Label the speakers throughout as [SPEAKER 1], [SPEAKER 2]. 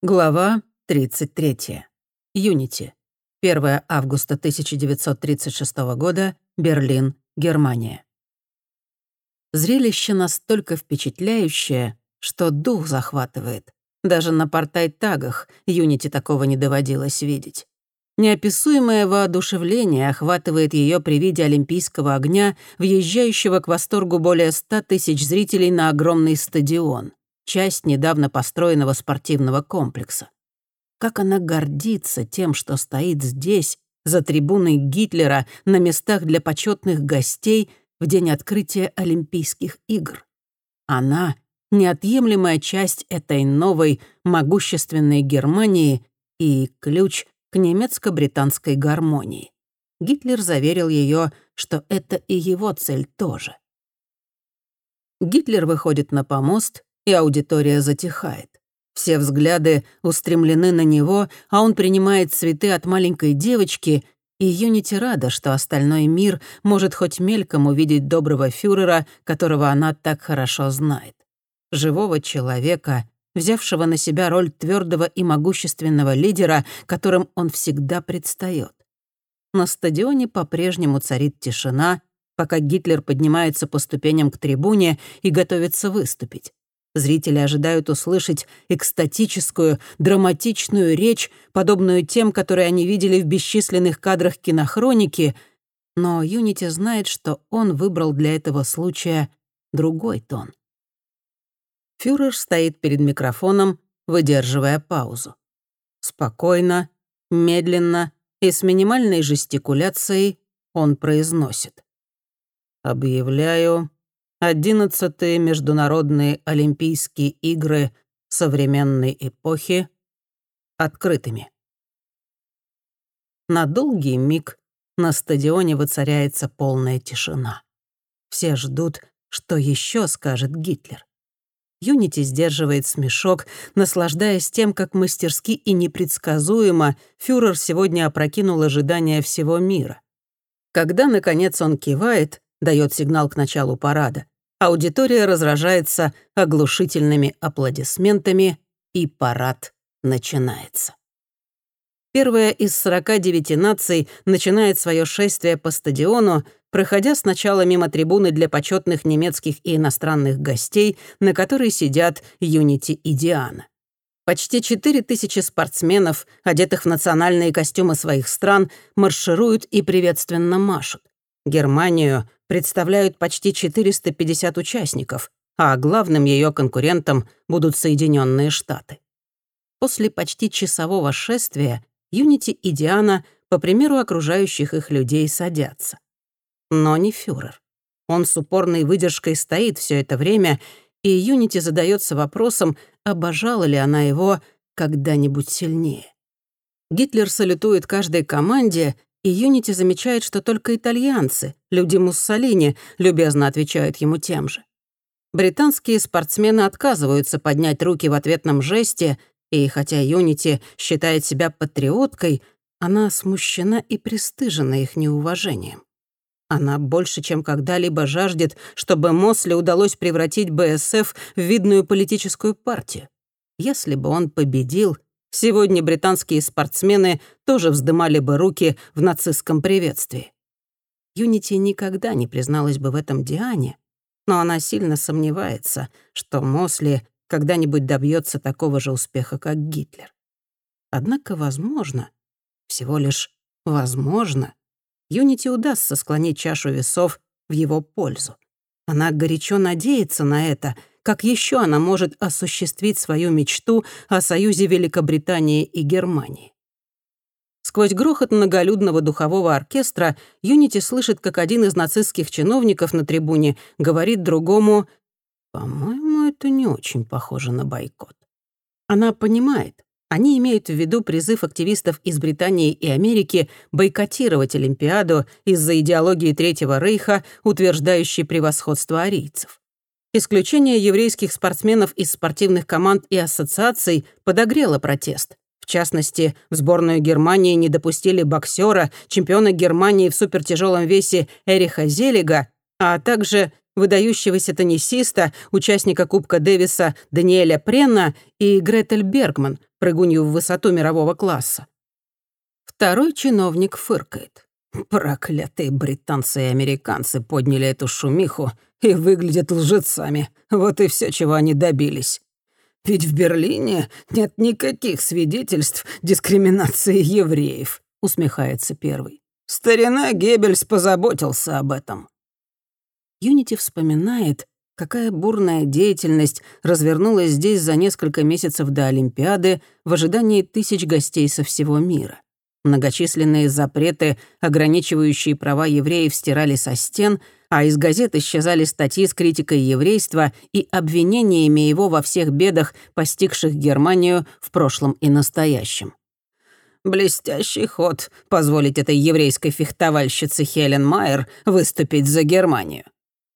[SPEAKER 1] Глава 33. Юнити. 1 августа 1936 года. Берлин, Германия. Зрелище настолько впечатляющее, что дух захватывает. Даже на портай-тагах Юнити такого не доводилось видеть. Неописуемое воодушевление охватывает ее при виде олимпийского огня, въезжающего к восторгу более ста тысяч зрителей на огромный стадион часть недавно построенного спортивного комплекса. Как она гордится тем, что стоит здесь, за трибуной Гитлера, на местах для почетных гостей в день открытия Олимпийских игр. Она — неотъемлемая часть этой новой, могущественной Германии и ключ к немецко-британской гармонии. Гитлер заверил ее, что это и его цель тоже. Гитлер выходит на помост и аудитория затихает. Все взгляды устремлены на него, а он принимает цветы от маленькой девочки, и Юнити рада, что остальной мир может хоть мельком увидеть доброго фюрера, которого она так хорошо знает. Живого человека, взявшего на себя роль твердого и могущественного лидера, которым он всегда предстает. На стадионе по-прежнему царит тишина, пока Гитлер поднимается по ступеням к трибуне и готовится выступить. Зрители ожидают услышать экстатическую, драматичную речь, подобную тем, которые они видели в бесчисленных кадрах кинохроники, но Юнити знает, что он выбрал для этого случая другой тон. Фюрер стоит перед микрофоном, выдерживая паузу. Спокойно, медленно и с минимальной жестикуляцией он произносит. «Объявляю Одиннадцатые международные Олимпийские игры современной эпохи открытыми. На долгий миг на стадионе воцаряется полная тишина. Все ждут, что еще скажет Гитлер. Юнити сдерживает смешок, наслаждаясь тем, как мастерски и непредсказуемо фюрер сегодня опрокинул ожидания всего мира. Когда, наконец, он кивает, дает сигнал к началу парада. Аудитория разражается оглушительными аплодисментами, и парад начинается. Первая из 49 наций начинает свое шествие по стадиону, проходя сначала мимо трибуны для почетных немецких и иностранных гостей, на которой сидят Юнити и Диана. Почти 4000 спортсменов, одетых в национальные костюмы своих стран, маршируют и приветственно машут. Германию представляют почти 450 участников, а главным ее конкурентом будут Соединенные Штаты. После почти часового шествия Юнити и Диана, по примеру окружающих их людей, садятся. Но не фюрер. Он с упорной выдержкой стоит все это время, и Юнити задается вопросом, обожала ли она его когда-нибудь сильнее. Гитлер салютует каждой команде, и Юнити замечает, что только итальянцы, люди Муссолини, любезно отвечают ему тем же. Британские спортсмены отказываются поднять руки в ответном жесте, и хотя Юнити считает себя патриоткой, она смущена и пристыжена их неуважением. Она больше, чем когда-либо жаждет, чтобы Мосли удалось превратить БСФ в видную политическую партию. Если бы он победил, Сегодня британские спортсмены тоже вздымали бы руки в нацистском приветствии. Юнити никогда не призналась бы в этом Диане, но она сильно сомневается, что Мосли когда-нибудь добьется такого же успеха, как Гитлер. Однако, возможно, всего лишь возможно, Юнити удастся склонить чашу весов в его пользу. Она горячо надеется на это — как еще она может осуществить свою мечту о союзе Великобритании и Германии? Сквозь грохот многолюдного духового оркестра Юнити слышит, как один из нацистских чиновников на трибуне говорит другому «По-моему, это не очень похоже на бойкот». Она понимает, они имеют в виду призыв активистов из Британии и Америки бойкотировать Олимпиаду из-за идеологии Третьего Рейха, утверждающей превосходство арийцев. Исключение еврейских спортсменов из спортивных команд и ассоциаций подогрело протест. В частности, в сборную Германии не допустили боксера, чемпиона Германии в супертяжелом весе Эриха Зелига, а также выдающегося теннисиста, участника Кубка Дэвиса Даниэля Пренна и Гретель Бергман, прыгунью в высоту мирового класса. Второй чиновник фыркает. Проклятые британцы и американцы подняли эту шумиху и выглядят лжецами. Вот и все, чего они добились. Ведь в Берлине нет никаких свидетельств дискриминации евреев, усмехается первый. Старина Геббельс позаботился об этом. Юнити вспоминает, какая бурная деятельность развернулась здесь за несколько месяцев до Олимпиады в ожидании тысяч гостей со всего мира. Многочисленные запреты, ограничивающие права евреев, стирали со стен, а из газет исчезали статьи с критикой еврейства и обвинениями его во всех бедах, постигших Германию в прошлом и настоящем. Блестящий ход позволить этой еврейской фехтовальщице Хелен Майер выступить за Германию.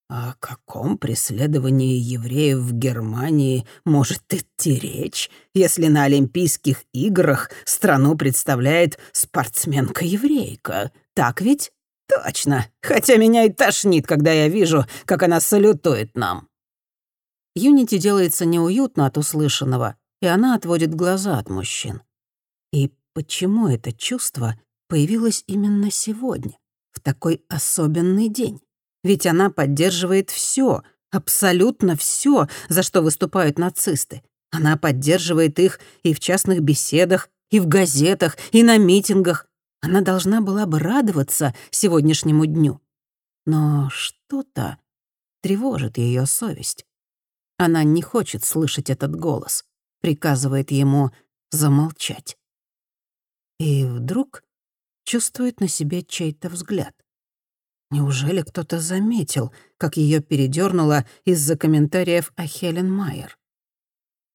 [SPEAKER 1] О каком преследовании евреев в Германии может идти речь, если на Олимпийских играх страну представляет спортсменка-еврейка? Так ведь? Точно. Хотя меня и тошнит, когда я вижу, как она салютует нам. Юнити делается неуютно от услышанного, и она отводит глаза от мужчин. И почему это чувство появилось именно сегодня, в такой особенный день? Ведь она поддерживает все, абсолютно все, за что выступают нацисты. Она поддерживает их и в частных беседах, и в газетах, и на митингах. Она должна была бы радоваться сегодняшнему дню. Но что-то тревожит ее совесть. Она не хочет слышать этот голос, приказывает ему замолчать. И вдруг чувствует на себе чей-то взгляд. Неужели кто-то заметил, как ее передернуло из-за комментариев о Хелен Майер?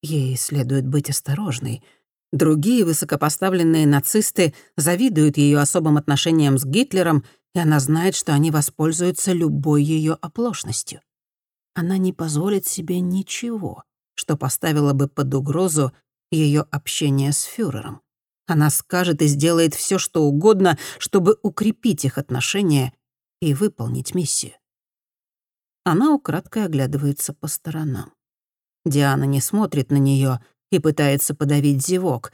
[SPEAKER 1] Ей следует быть осторожной. Другие высокопоставленные нацисты завидуют ее особым отношениям с Гитлером, и она знает, что они воспользуются любой ее оплошностью. Она не позволит себе ничего, что поставило бы под угрозу ее общение с фюрером. Она скажет и сделает все, что угодно, чтобы укрепить их отношения и выполнить миссию. Она украдкой оглядывается по сторонам. Диана не смотрит на нее и пытается подавить зевок.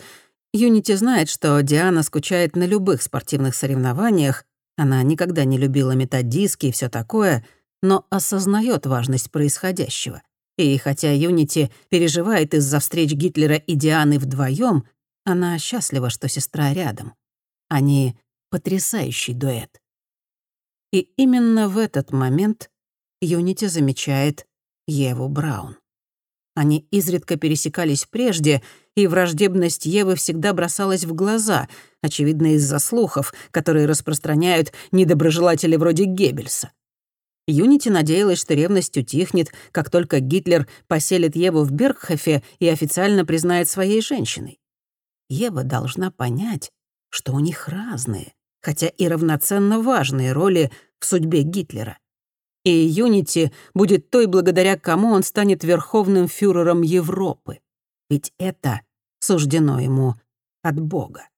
[SPEAKER 1] Юнити знает, что Диана скучает на любых спортивных соревнованиях, она никогда не любила метать и все такое, но осознает важность происходящего. И хотя Юнити переживает из-за встреч Гитлера и Дианы вдвоем, она счастлива, что сестра рядом. Они — потрясающий дуэт. И именно в этот момент Юнити замечает Еву Браун. Они изредка пересекались прежде, и враждебность Евы всегда бросалась в глаза, очевидно, из-за слухов, которые распространяют недоброжелатели вроде Геббельса. Юнити надеялась, что ревность утихнет, как только Гитлер поселит Еву в Бергхофе и официально признает своей женщиной. Ева должна понять, что у них разные, хотя и равноценно важные роли в судьбе Гитлера. И Юнити будет той, благодаря кому он станет верховным фюрером Европы. Ведь это суждено ему от Бога.